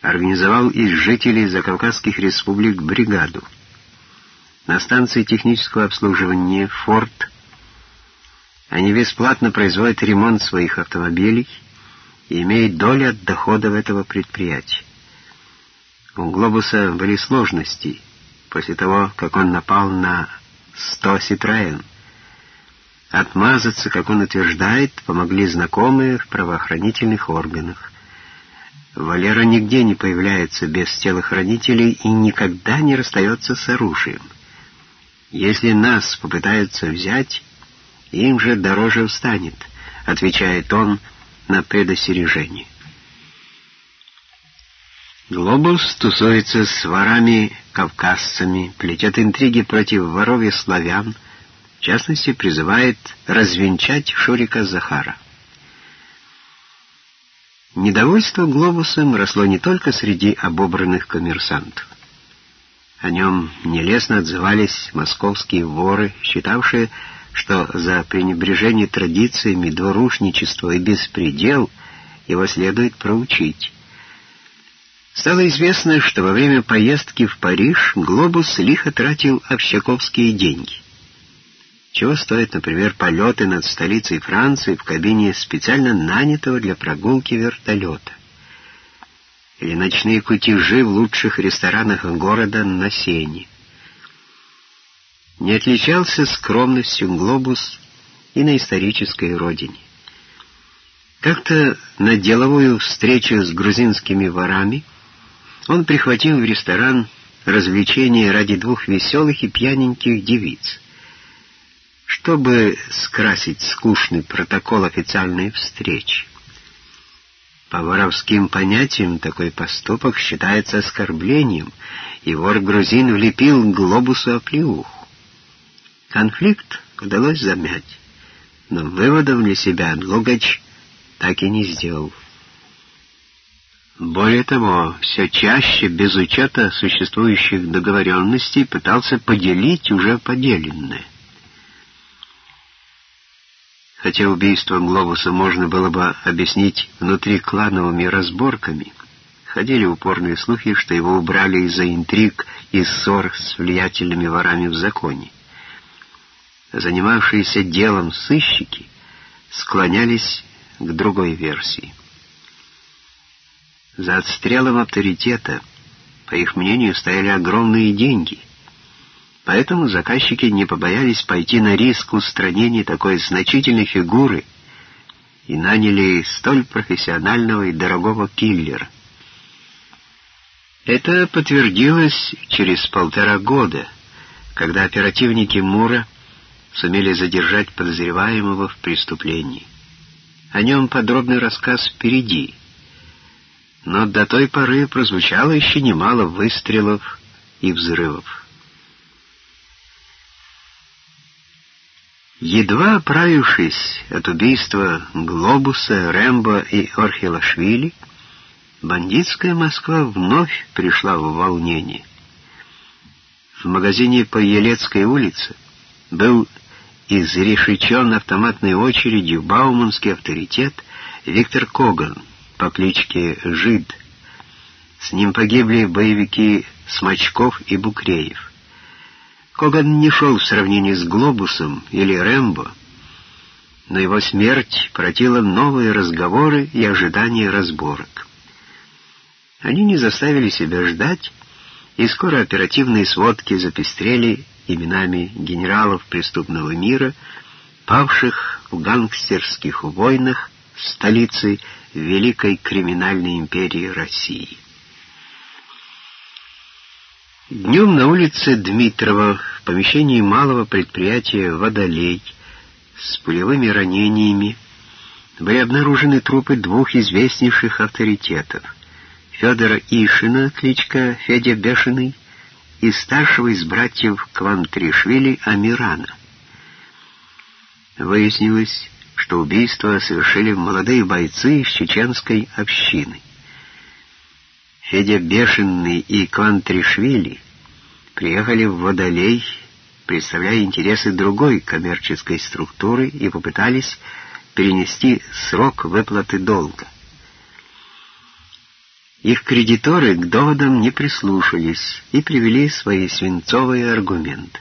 организовал из жителей закавказских республик бригаду. На станции технического обслуживания «Форд» они бесплатно производят ремонт своих автомобилей и имеют долю от доходов этого предприятия. У «Глобуса» были сложности после того, как он напал на 100 «Ситроен». Отмазаться, как он утверждает, помогли знакомые в правоохранительных органах. Валера нигде не появляется без телохранителей и никогда не расстается с оружием. Если нас попытаются взять, им же дороже встанет, отвечает он на предостережение. Глобус тусуется с ворами-кавказцами, плетет интриги против воров и славян, в частности, призывает развенчать Шурика Захара. Недовольство глобусом росло не только среди обобранных коммерсантов. О нем нелестно отзывались московские воры, считавшие, что за пренебрежение традициями, двурушничество и беспредел его следует проучить. Стало известно, что во время поездки в Париж Глобус лихо тратил общаковские деньги. Чего стоят, например, полеты над столицей Франции в кабине специально нанятого для прогулки вертолета? Или ночные кутежи в лучших ресторанах города на Сене? Не отличался скромностью глобус и на исторической родине. Как-то на деловую встречу с грузинскими ворами он прихватил в ресторан развлечения ради двух веселых и пьяненьких девиц. Чтобы скрасить скучный протокол официальной встречи. По воровским понятиям такой поступок считается оскорблением, и вор-грузин влепил глобусу оплеуху. Конфликт удалось замять, но выводов для себя Лугач так и не сделал. Более того, все чаще, без учета существующих договоренностей, пытался поделить уже поделенное. Хотя убийство Глобуса можно было бы объяснить внутриклановыми разборками, ходили упорные слухи, что его убрали из-за интриг и ссор с влиятельными ворами в законе. Занимавшиеся делом сыщики склонялись к другой версии. За отстрелом авторитета, по их мнению, стояли огромные деньги — Поэтому заказчики не побоялись пойти на риск устранения такой значительной фигуры и наняли столь профессионального и дорогого киллера. Это подтвердилось через полтора года, когда оперативники Мура сумели задержать подозреваемого в преступлении. О нем подробный рассказ впереди. Но до той поры прозвучало еще немало выстрелов и взрывов. Едва оправившись от убийства Глобуса, Рэмбо и Орхилашвили, бандитская Москва вновь пришла в волнение. В магазине по Елецкой улице был изрешечен автоматной очередью бауманский авторитет Виктор Коган по кличке Жид. С ним погибли боевики Смачков и Букреев. Коган не шел в сравнении с Глобусом или Рэмбо, но его смерть породила новые разговоры и ожидания разборок. Они не заставили себя ждать, и скоро оперативные сводки запестрели именами генералов преступного мира, павших в гангстерских войнах столицы Великой криминальной империи России. Днем на улице Дмитрова в помещении малого предприятия «Водолей» с пулевыми ранениями были обнаружены трупы двух известнейших авторитетов — Федора Ишина, кличка Федя Бешеный, и старшего из братьев Квантришвили Амирана. Выяснилось, что убийство совершили молодые бойцы из чеченской общины. Федя Бешеный и Квантришвили приехали в Водолей, представляя интересы другой коммерческой структуры и попытались перенести срок выплаты долга. Их кредиторы к доводам не прислушались и привели свои свинцовые аргументы.